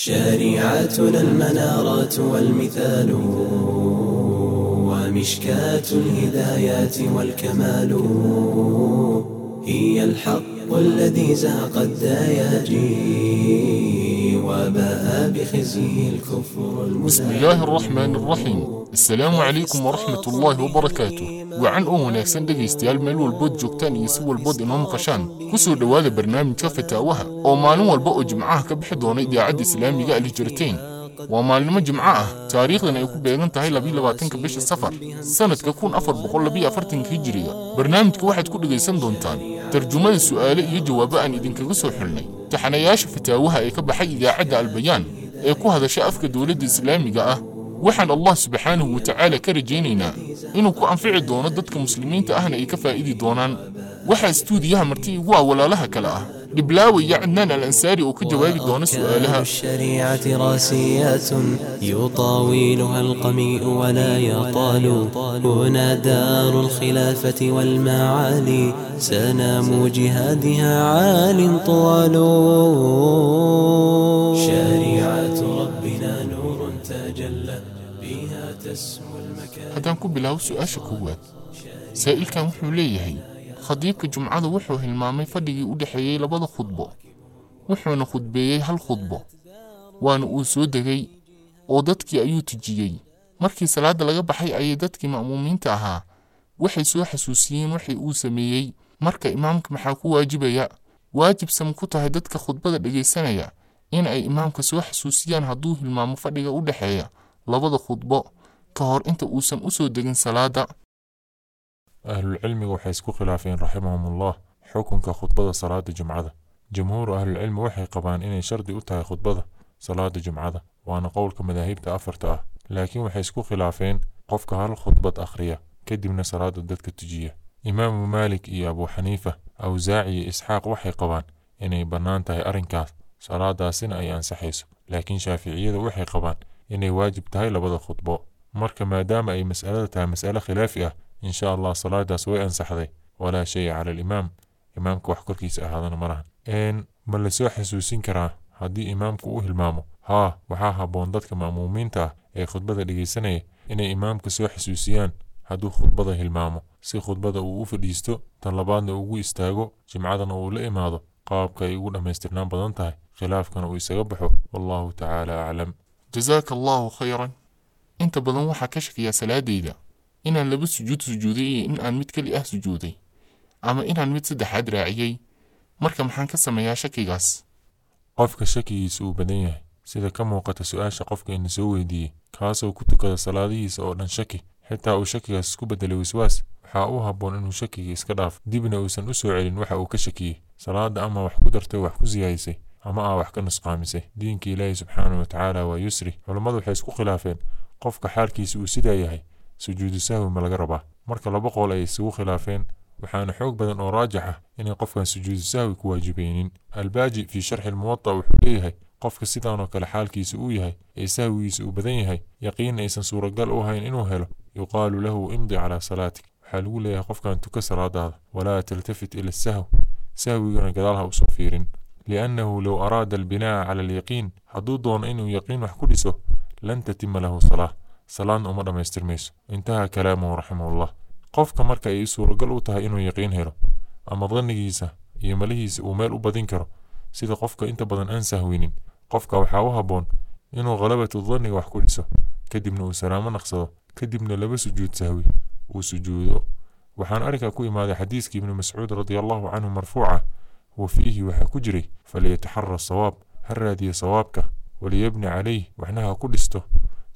شريعتنا المنارات والمثال ومشكاة الهدايات والكمال هي الحق الذي زهق الدياجي وباء بخزيه الكفر بسم الله الرحمن الرحيم السلام عليكم ورحمة الله وبركاته wacan oo wanaagsan dhegaystayaal meel walbood joogtaan iyo si walbood inoo maqashaan ku soo dhowaada barnaamijka fataawaha oo maalin walba oo jimcaha ka bixi doona idaacadda islaamiga alijirtain waa maalnimo jimco ah taariikhdan ay ku beegan tahay labaatanka bisha safar sannadka kun afar boqol labaatanka hijiriga barnaamijka waxaad ku dhegaysan doontaan tarjumada su'aale iyo jawaabo aan idinkaga soo xilnay taxanayaasha fataawaha ee ka baxay idaacadda albayaan ee ku hadasha afka dowladda islaamiga ah waxaan allah subxaanahu wa tacaala ka rajaynaynaa inuu ku anfici doono dadka muslimiinta ahna ay ka faa'idi doonaan waxaa istuudiyaha marti igu ah walaalaha kale ah قبلاوي يعنى الأنساري وكده واجد دونس سؤالها. الشريعة راسيات يطاولها القميء ولا يطال. هنا دار الخلافة والمعالي. سنام جهادها عال طوال. شريعة ربنا نور تجلى بها تسمو المكان. هذا نكون بلاوس وآشك هو سائل كان محمولي يهين khadiibka jumcada wuxuu hilmaamay fadhigii u dhexeeyey labada khudbo. Wuxuuna khudbeeyey hal khudbo. Waana uu soo degay oo dadkii ayuu tujiyey markii salaadda laga baxay ayay dadkii ma'muumiinta ahaa. Waxay soo xasuusiyeen waxay uu sameeyey. Marka imaamka maxaa ku waajibaya? Waajibsan ku tahay dadka khudbada dhegaysanaya in ay imaamka soo xasuusiyaan hadduu hilmaamo fadhiga u dhexeeya labada khudbo ka hor inta uusan u soo degin salaadda أهل العلم وحيسكو خلافين رحمهم الله. حكم كخطبة صلاة الجمعة جمهور أهل العلم وحي قبان إن شردي أتها خطبة صلاة الجمعة وأنا قولك مذاهب تأفرت لكن وحيسكو خلافين قف هل الخطبة أخرية. كدي من صلاة الدتك التجية إمام مالك إي أبو حنيفة أو زاعي إسحاق وحي قبان إن بنان تهي أرنكاث صلاة سنة أي أنسحيسو. لكن شافعية وحي قبان إن واجب تهي لبدا الخطبة مرك ما دام أي مسألة تهي مسألة خلافية. إن شاء الله صلاة داس وي أنسحدي ولا شيء على الإمام. إمامك وحكر كيس أهدان مرهن إن ملسو حسوسين كرا. هدي إمامك وه المامو. ها وحاها بوندات كما تاه إي خطبة لغي سنة إيه. إن إمامك سو حسوسيان. هدو خطبة ده المامو. سي خطبة ووفر ديستو. تنلبان ده وغو استاغو. جمعادان أولا إمادو. قاب كاي يقول أما يستفنان بدان تاه خلاف كان ويسغبحو والله تعالى أعلم. جزاك الله خيرا. أنت بدون وحكشك يا سلاديده inaan laba sujuud sujuuday iyo in aan mid keli ah sujuuday ama inaan mid saddexaad raaciyey marka maxaan ka sameeyaa shakigaas qofka shakigiisa uu badan yahay sida ka muuqata su'aasha qofka ina soo weydiiyey kaasoo ku tukada salaadihiisa oo dhan shaki xitaa uu shakigaas isku beddelay waswaas waxaa u habboon inuu shakiga iska dhaaf dibna uusan u soo celin waxa uu ka shakiyey salaadda ama wax ku dartay wax ku siyaadisay ama aa wax ka nusqaamisay diinka ilaahi subxaanahu wa tacaala waa yusri culammadu waxay isku khilaafeen qofka xaalkiisa uu sidaa yahay sujuudu sahwi ma laga rabaa marka laba qool ay isugu khilaafeen waxaana xoog badan oo raajix ah inay qofkan sujuudu sahwi ku waajibaynin albaaji fii sharxi almuwata wuxuu leeyahay qofka sidaanoo kale xaalkiisa uu yahay ee sahwigiisa uu badan yahay yaqiinna aysan suuragal u ahayn inuu helo yuqaalu lahu imdi calaa salaatik waxaa lagu leeyahay qofkan tuka salaadaada walaa taltafit ila sahw sahwigana gadaal ha usoo fiirin liannahu low araada albinaa'a cala alyaqiin hadduu doono inuu yaqiin wax ku dhiso lan tatima lahu salaah salaadna uma dhammaystirmayso intaha kalaamuhu raximahullah qofka marka ay suuragal u tahay inuu yaqiin helo ama dannigiisa iyo malihiisa uu meel u badin karo sida qofka inta badan aan sahwinin qofka waxaa u habboon inuu khalabatu danniga wax ku dhiso kadibna uu salaamo naqsado kadibna laba sujuud sahwi uu sujuudo waxaan arrinkaa ku imaaday xadiiskii ibni mascuud radiallahu canhu marfuuca wa fiihi waxaa ku jiray faliyataxara sawaab ha raadiya sawaabka waliyabni calayh waxna ha ku dhisto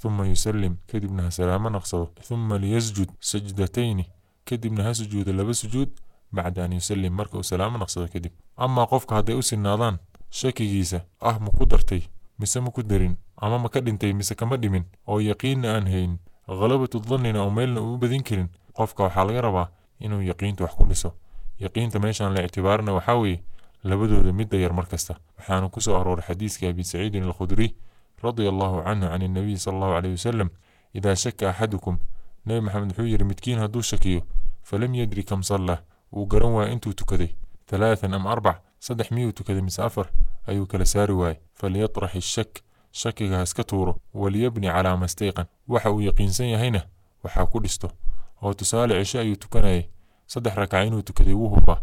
ثم يسلم. كدبنا سلام نقصده ثم ليسجد سجدتين. كدبنا سجود لبا سجود بعد أن يسلم. مركو سلام نقصده كدب أما قفك هذا أسي النادان شكي جيسا أه مكدرتي. مسا مكدرين. أما مكدنتي مسا كمدمين أو يقين أنهين غلبة الظن أو ميلنا وبدين كرين قفك وحال غربا إنه يقين توحكو نسو يقين تميشان لإعتبارنا وحاوي. لبدو مدة ير مركزتا. وحانو كسو أرور حديث أبي سعيد الخدري. رضي الله عنه عن النبي صلى الله عليه وسلم إذا شك أحدكم نبي محمد حوير متكين هدو شكيو فلم يدري كم صلى وقروا أنتو تكذي ثلاثا أم أربع صدح ميو تكذي مسافر أيو كالساري واي فليطرح الشك شكك هسكتورو وليبني على ما استيقن وحو يقين سيا هنا وحا أو تسال عشاء يتكني صدح ركعين وتكذي وهو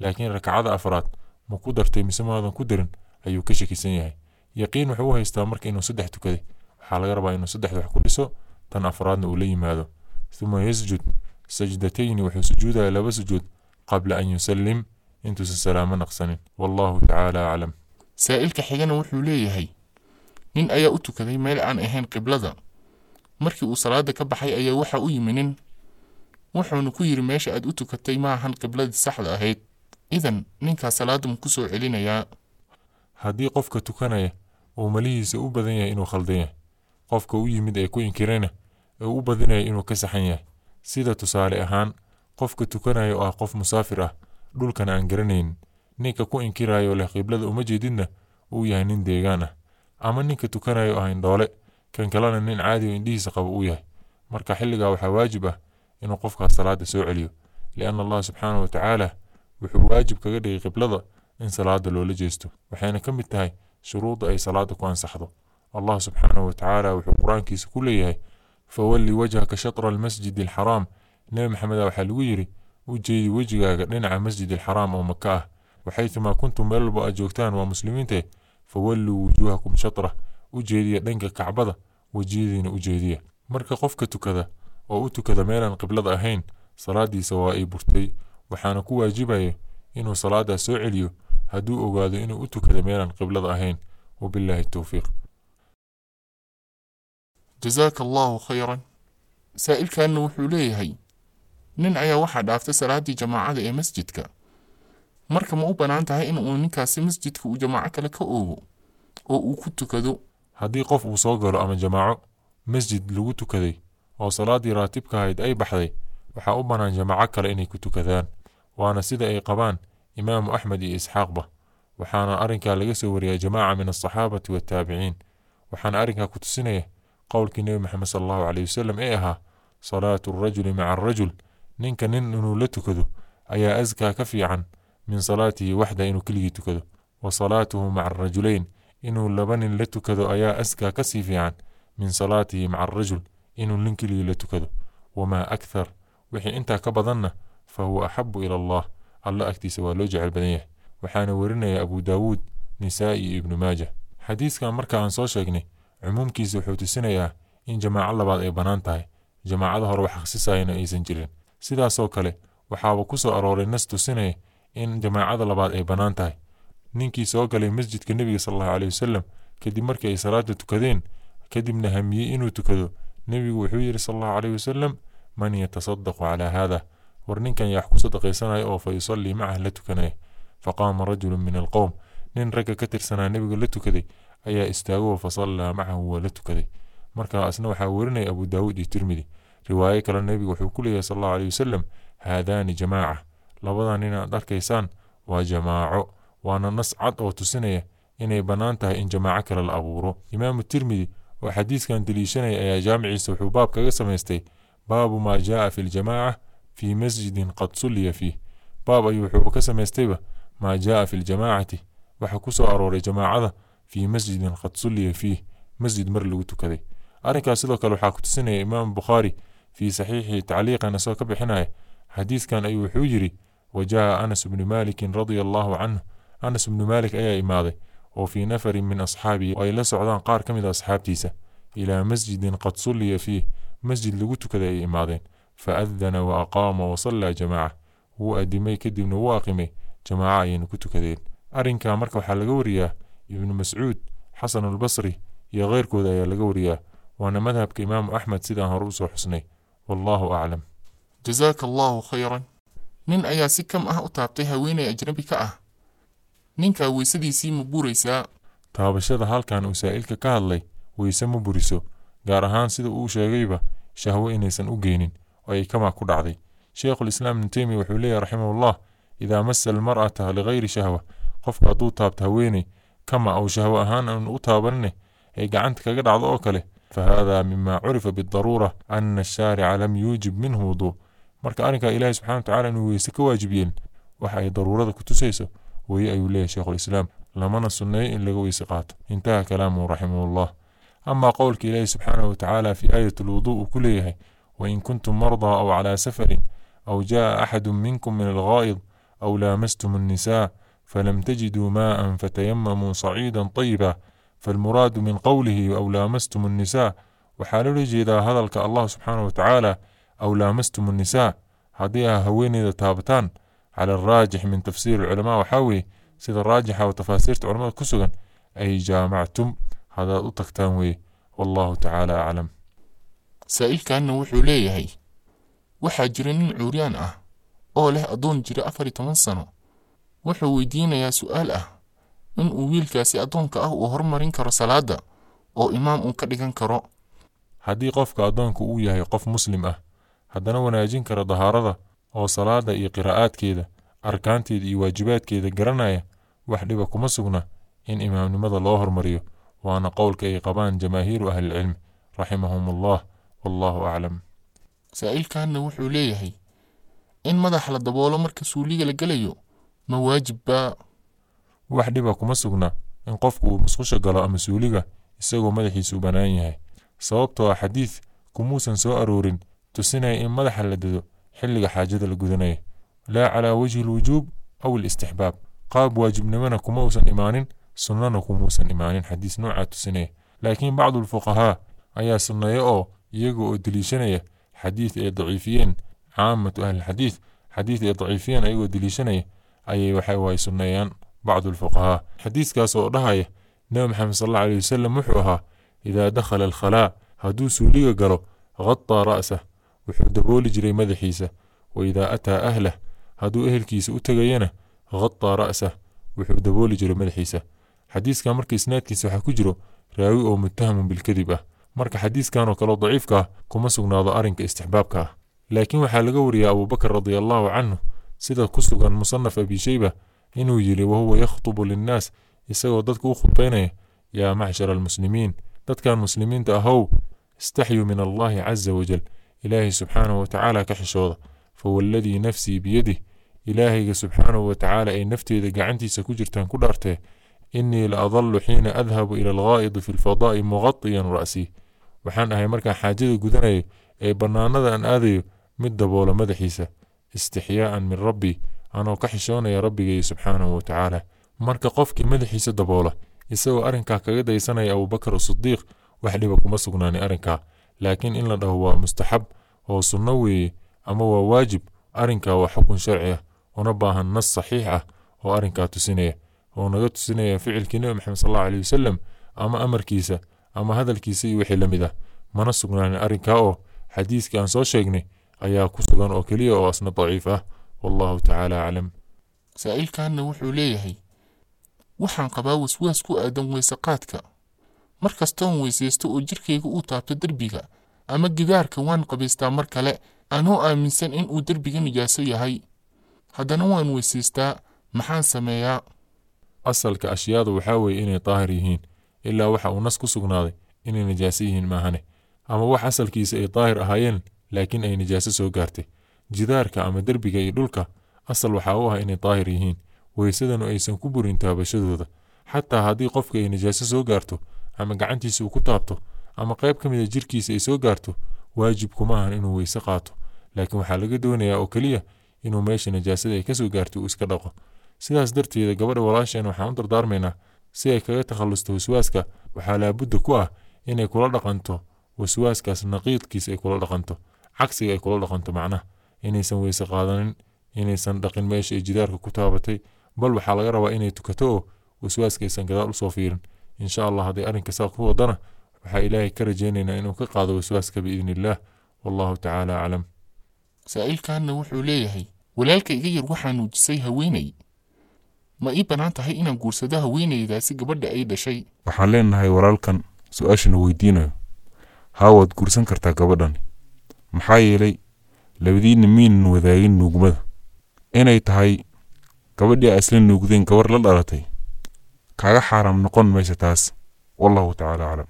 لكن ركعاد أفراد مقدر تيمسما هذا قدر أيو كشك سيا yaqiin wuxuu u haystaa marka inuu saddex tukaday waxaa laga rabaa inuu saddexda wax ku dhiso tan afraadna uu la yimaado uma yasjud sajdatayni wuxuu sujuudaya laba sujuud qabla an yusallim intuusan salaamo naqsanin wallahu tacaala aclam saa'ilka xigana wuxuu leeyahay nin ayaa u tukaday meel aan ahayn qiblada markii uu salaada ka baxay ayaa waxa u yimi nin wuxuuna ku yidhi meesha aad u tukatay ma ahan qibladii saxda ahayd idan ninkaa salaada ma ku soo celinayaa haddii qofka tukanaya uu malihiisa u badan yahay inuu khaldan yahay qofka u yimid ee ku inkirayna u badinaya inuu ka saxan yahay. Sida tusaale ahaan qofka tukanaya oo ah qof musaafir ah dhulkan aan garanaynin ninka ku inkirayo leh qiblada uma jeedidna uu yahay nin deegaan ah. Ama ninka tukanaya oo ah indhoole kan kalena nin caadi oo indhihiisa qaba uu yahay. Marka xilligaa waxaa waajib ah inuu qofkaas salaada soo celiyo lianna allah subxaanahu watacaala wuxuu waajib kaga dhigay qiblada in salaada loola jeesto. Waxayna ka mid tahay شروط أي صلاة كون سحظة الله سبحانه وتعالى وحقران كيس كل فولي وجهك شطر المسجد الحرام. نبي محمد وحلويري وجي وجهك ننعى مسجد الحرام أو مكة وحيثما كنتم بلبا أجوكتان ومسلمين تي فولوا وجوهكم شطرة. وجيدية دنك كعبة وجيدين وجيدية مرك قفك كذا أو كذا ميلا قبل أهين. صلاة سوائي برتي. وحانكو واجبه إنو صلاة سوعليو هدوء وغادي إنه أتو كدميرا قبل ظاهين وبالله التوفيق جزاك الله خيرا سائل كان نوحو ليه هاي نن عيا واحد عفت سلادي جماعة دي مسجدك مركا ما أوبان عن تهي إنه أوني كاسي مسجدك وجماعك لك أوهو أو أو كتو كدو هادي قف وصغر أما جماعة مسجد لوتو كذي أو صلاة سلادي راتبك هيد أي بحذي وحا أوبان جماعك لإني كتو كذان وأنا سيدة أي قبان إمام أحمد إسحاق به. وحان أرنكا لقسور يا جماعة من الصحابة والتابعين. وحان أرنكا كتسنيه قول كنوي محمد صلى الله عليه وسلم إيها صلاة الرجل مع الرجل. ننك ننن لتكذو أيا أزكى كفي عن من صلاته وحده إنو كله تكذو وصلاته مع الرجلين. إنو لبن لتكذو أيا أزكى كسي في عن من صلاته مع الرجل. إنو لنكلي لتكذو وما أكثر. وحي أنت كبضنا فهو أحب إلى الله. Alla agtiisa waa loo jecel badan yahay waxaana werinaya abu daawuud nisaa'i iyo ibnu maaja. Xadiiskan marka aan soo sheegnay cumuumkiisa wuxuu tusinayaa in jamaaco labaad ay bannaan tahay. Jamaacada hore wax khasisayana aysan jirin. Sidaasoo kale waxaaba ku soo arooray nas tusinaya in jamaacada labaad ay bannaan tahay. Ninkii soo galay masjidka nebiga sal allahu caleyhi wasalam kadib markii ay salaada tukadeen kadibna hamiyey inuu tukado nebigu wuxuu yidhi sal allahu caleyhi wasalam man yatasadaqu calaa haada war ninkan yaa wax ku sadaqaysanaya oo fa yusallii macah la tukanaya faqaama rajulun min alqowm nin ragga ka tirsanaa nebiga la tukaday ayaa istaago fa sallaa macahu waa la tukaday. Marka asna waxaa werinaya abu daawuud iyo tirmidi. Riwaayo kale nebigu wuxuu ku leeyahay sal allahu caleyhi wasalam haadaani jamaaca. Labadan inaad arkaysaan waa jamaaco waana nas cad oo tusinaya inay bannaan tahay in jamaaco kale la abuuro. Imaamu tirmidi oo xadiiskan deliishanaya ayaa jaamiciisa wuxuu baab kaga samaystay baabu maa jaaa fi ljamaaca في مسجد قد صلي فيه. بابا يوحو بكسم يستيبه ما جاء في الجماعة وحكوسو أروري جماعة في مسجد قد صلي فيه مسجد مرلوتو كذي. أريكا سيدوك لو حاكت سنة إمام بخاري في صحيح تعليق أنس وكبحناه حديث كان أي حجري وجاء أنس بن مالك رضي الله عنه. أنس بن مالك أي إماضي وفي نفر من أصحابي وإلى سعدان قار كم إذا أصحاب تيسا إلى مسجد قد صلي فيه مسجد لغوتو كذا إماضي asxaabtiisa ilaa masjidin qad sulliya fiih masjid lagu tukaday ay imaadeen fa adana wa aqaama wa sallaa jamaaca wuu adimay kadibna wuu aqimay jamaaco ayayna ku tukadeen arrinkaa marka waxaa laga wariyaa ibnu mascuud xasanulbasri iyo keyrkooda ayaa laga wariyaa waana madhabka imaamu axmed sidaan hore u soo xusnay wallaahu aclam jazaaka allaahu khayran nin ayaa si kam ah u taabtay haweenay ajnabi ka ah ninkaa weysadiisii ma buraysaa taabashada halkan uu saa'ilka ka hadlay weyse ma buriso gaar ahaan sida uu sheegayba shahwo inaysan u geynin oo ay kamaa ku dhacday sheekhulislaam ibnu teymiya wuxuu leeyahy raximahullah idaa masa almar'ata ligayri shahwa qofka hadduu taabto haweeney kama ou shahwo ahaan aan u taabanine ay gacanta kaga dhacdo oo kale fa haadaa mima curifa bidaruura ana ashaarica lam yuujib minhu wuduu marka arrinkaa ilaahi subxana watacaala inuu weyse ka waajib yeelin waxa ay daruurada ku tusayso weye ayuu leeyahy sheekhulislaam lamana sunneeyo in laga weyse qaato intaha kalaamuhu raximahullah amaa qowlka ilaahi subxaanahu watacaala fii aayat alwuduu uu ku leeyahay وإن كنتم مرضى أو على سفر أو جاء أحد منكم من الغائض أو لامستم النساء فلم تجدوا ماء فتيمموا صعيدا طيبا فالمراد من قوله أو لامستم النساء وحال رجي إذا هذلك الله سبحانه وتعالى أو لامستم النساء هذه هوين إذا تابتان على الراجح من تفسير العلماء وحوي سيد الراجحة وتفاسير علماء كسوغا أي جامعتم هذا أتكتانوي والله تعالى أعلم saa'ilkanna wuxuu leeyahay waxaa jira nin cuuryaan ah oo leh addoon jira afar iyo toban sano. Wuxuu weydiinayaa su'aal ah in uu wiilkaasi addoonka ah uu hormarin karo salaadda oo imaam uu ka dhigan karo. Haddii qofka addoonku uu yahay qof muslim ah haddana wanaajin kara dahaarada oo salaada iyo qiraa'aadkeeda arkaanteeda iyo waajibaadkeeda garanaya wax dhiba kuma sugna in imaamnimada loo hormariyo waana qowlka ay qabaan jamaahiiru ahlilcilmi raximahum allah والله أعلم. سائل كان نوحو هي؟ إن مدح لدبولة مركز سوليغ لقليو ما واجب با. واحد باكو مسوغنا إن قفكو مسخوشة قلاء مسوليغا مدح مدحي سوبانايهي سوابتو أحاديث كموسا سو أرورين. تسيني إن مدح لددو. حلق حاجة لقذنية لا على وجه الوجوب أو الاستحباب. قاب واجب نمنا كموسا إيمانين. سنة كموسا إيمانين. حديث نوعة تسيني لكن بعض الفقهاء أيا سنة يؤو iyaga oo deliishanaya xadiid ay daciifiyeen caamatu ahlilxadiid xadiid ay daciifiyeen ayagoo deliishanaya ayay waxa waay sunneeyaan bacdu alfuqahaa xadiiskaas oo dhahaya nebi maxamed sal alla aleyh wasalam wuxuu ahaa idaa dakhala alkhalaa hadduu suuliga galo ghataa ra'sah wuxuu dabooli jiray madaxiisa. Wa idaa ataa ahlah hadduu ehelkiisa u tegayana ghataa ra'sah wuxuu dabooli jiray madaxiisa. Xadiiskan marka isnaadkiisa waxaa ku jiro raawi oo muttahamun bilkadib ah marka xadiiskan oo kaleo daciifka ah kuma sugnaado arrinka istixbaabka ah laakiin waxaa laga wariyaa abuubakar radiallahu canhu sida ku sugan musanaf abi sheyba inuu yidhi wahuwa yakhtubu linnaas isagoo dadka u khudbaynaya yaa macshara almuslimiin dadkan muslimiinta ahow istaxyuu min allahi caza wajal ilaahay subxaanahu watacaala ka xishooda fawalladii nafsii biyadih ilaahayga subxaanahu watacaala ay nafteeda gacantiisa ku jirtaan ku dhaartee innii la adallu xiina adhabu ila alghaa'idi fi lfadaa'i muqatiyan ra'sii waxaan ahay markaan xaajada gudanayo ee bannaanada aan aadayo mid daboola madaxiisa istixyaa'an min rabbii anoo ka xishoonaya rabbigay subxaanahu watacaala marka qofkii madaxiisa daboola isagoo arrinkaa kaga daysanaya abuubakar asidiiq wax dhiba kuma sugnaani arrinkaa. Laakiin in la dhaho waa mustaxab oo sunno weeye ama waa waajib arrinkaa waa xukun sharci ah una baahan nas saxiix ah oo arrinkaa tusinaya oo naga tusinaya ficilkii nebi maxamed sal allahu aleyh wasalam ama amarkiisa ama hadalkiisa iyo wixii la mid ah. Mana sugnaanin arrinkaa oo xadiiskii aan soo sheegnay ayaa ku sugan oo keliya oo asna daciif ah. Wallahu tacaala aclam saa'ilkanna wuxuu leeyahay waxaan qabaa waswaas ku aadan weysaqaadka mar kastoon weysaysto oo jirkayga uu taabto derbiga ama gidaarka waan qabaystaa mar kale anoo aaminsan in uu derbiga nijaaso yahay. Haddana waan weysaystaa maxaan sameeyaa? Asalka ashyaadu waxaa weeye inay daahir yihiin ilaa waxa uu nas ku sugnaaday inay najaaso yihiin maahane ama wax asalkiisa ay daahir ahaayeen laakiin ay najaaso soo gaartay jidaarka ama derbiga iyo dhulka asal waxaa u ah inay daahir yihiin weysadanu aysan ku burin taabashadooda xataa haddii qofka ay najaaso soo gaarto ama gacantiisa uu ku taabto ama qayb ka mid a jirkiisa ay soo gaarto waajib kuma ahan inuu weyse qaato laakiin waxaa laga doonayaa oo keliya inuu meesha najaasada ay kasoo gaarto uu iska dhaqo sidaas darteeda gabadha walaasheen waxaan u dardaarmaynaa si ay kaga takhallusto waswaaska waxaa laabudda ku ah inay kula dhaqanto waswaaskaas naqiidkiisa ay kula dhaqanto cagsiga ay kula dhaqanto macnaha inaysan weyse qaadanin inaysan dhaqin meesha ay jidaarka ku taabatay bal waxaa laga rabaa inay tukato oo waswaaska aysan gadaal usoo fiirin insha allah hadday arrinka saa ku wadana waxaa ilaahay ka rajaynaynaa inuu ka qaado waswaaska biidni illaah wallahu tacaala aclam saa'ilkanna wuxuu leeyahay walaalka iga yar waxaa nuujisay haweenay ma ii bannaan tahay inaan guursado haweenaydaasi gabadha ay dhashay. Waxaan leenahay walaalkan su'aashana weydiinayo. Haa waad guursan kartaa gabadhan. Maxaa yeelay labadiinna miinan wadaagin nuugmada. Inay tahay gabadhii aa isla nuugdeen gabar la dhalatay. Kaaga xaaraam noqon maysa taas. Wallahu tacaala aclam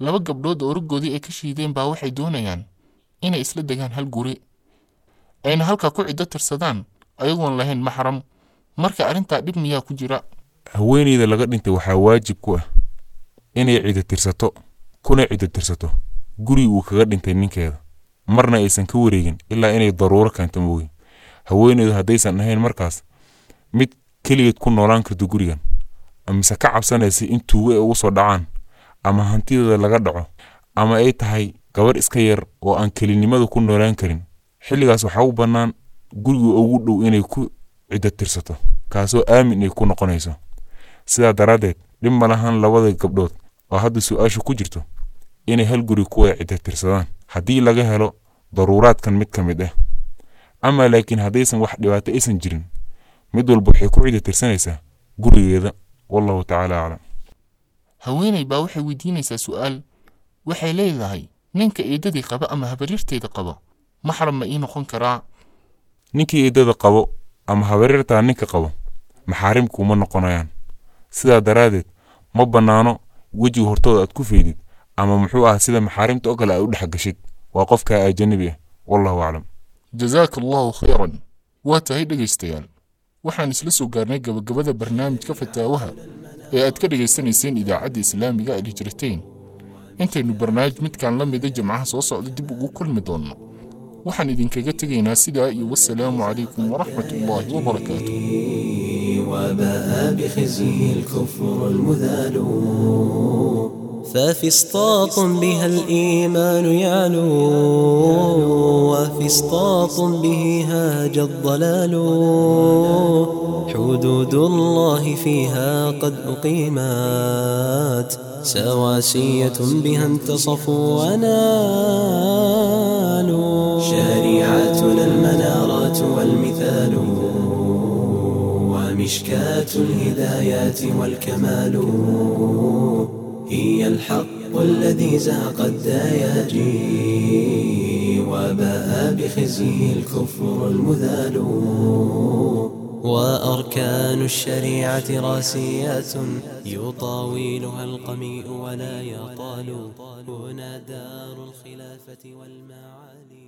laba gabdhood oo raggoodii ay ka shiideen baa waxay doonayaan inay isla degaan hal guri ayna halkaa ku ciddo tirsadaan ayagoon lahayn maxram marka arrintaa dhib miyaa ku jira. Haweeneyda laga dhintay waxaa waajib ku ah inay cido tirsato kuna ciddo tirsato. Guri uu kaga dhintay ninkeeda. Marna aysan ka wareegin ilaa inay daruuro keento mooye haweeneydu haddaysan ahayn markaas mid keligeed ku noolaan karto gurigan. Mise ka cabsanaysa in tuugo ay ugu soo dhacaan ama hantideeda laga dhaco ama ay tahay gabarh iska yar oo aan kelinimada ku noolaan karin. Xilligaas waxaa u bannaan guriga ugu dhow inay ku ciddo tirsato. Kaasoo aamin ay ku noqonayso. Sidaa daraaddeed dhib ma lahan labada gabdhood oo hadda su'aashu ku jirto inay hal guri ku wada ciddo tirsadaan. Haddii laga helo daruuraadkan mid ka mid ah. Ama laakiin haddaysan wax dhibaato aysan jirin mid walba waxay ku ciddo tirsanaysaa gurigeeda. Wallahu tacaala aclam haweeney baa waxay weydiinaysaa su'aal waxay leedahay ninka eedadii qaba ama habaryarteeda qaba maxram ma ii noqon karaa? Ninkii eedada qabo ama habaryartaa ninka qabo maxaarimku uma noqonayaan. Sidaa daraaddeed ma bannaano wejiga hortooda aad ku feydid ama muxuu ah sida maxaarimta oo kale aad u dhex gashid. Waa qofkaa ajanabi ah. Wallahu aclam. Jazaaka allahu khayran. Waa tahay dhegaystayaal. Waxaan isla soo gaarnay gabagabada barnaamijka fataawaha ee aad ka dhegaysanayseen idaacadda islaamiga al hijrateyn intaynu barnaamij midkaan la mida jimcaha soo socda dib ugu kulmi doonno waxaan idinkaga tegaynaa sidaa iyo wasalaamu calaykum waraxmat ullaahi wabarakaatu وباء بخزيه الكفر المذال. ففسطاط بها الإيمان يعلو وفسطاط به هاج الضلال. حدود الله فيها قد أقيمت سواسية بها انتصفوا ونالوا شريعتنا المنارات والمثال ومشكاة الهدايات والكمال. هي الحق الذي زهق الدياجي وباء بخزيه الكفر المذال. وأركان الشريعة راسيات يطاويلها القميء ولا يطال. هنا دار الخلافة والمعالي.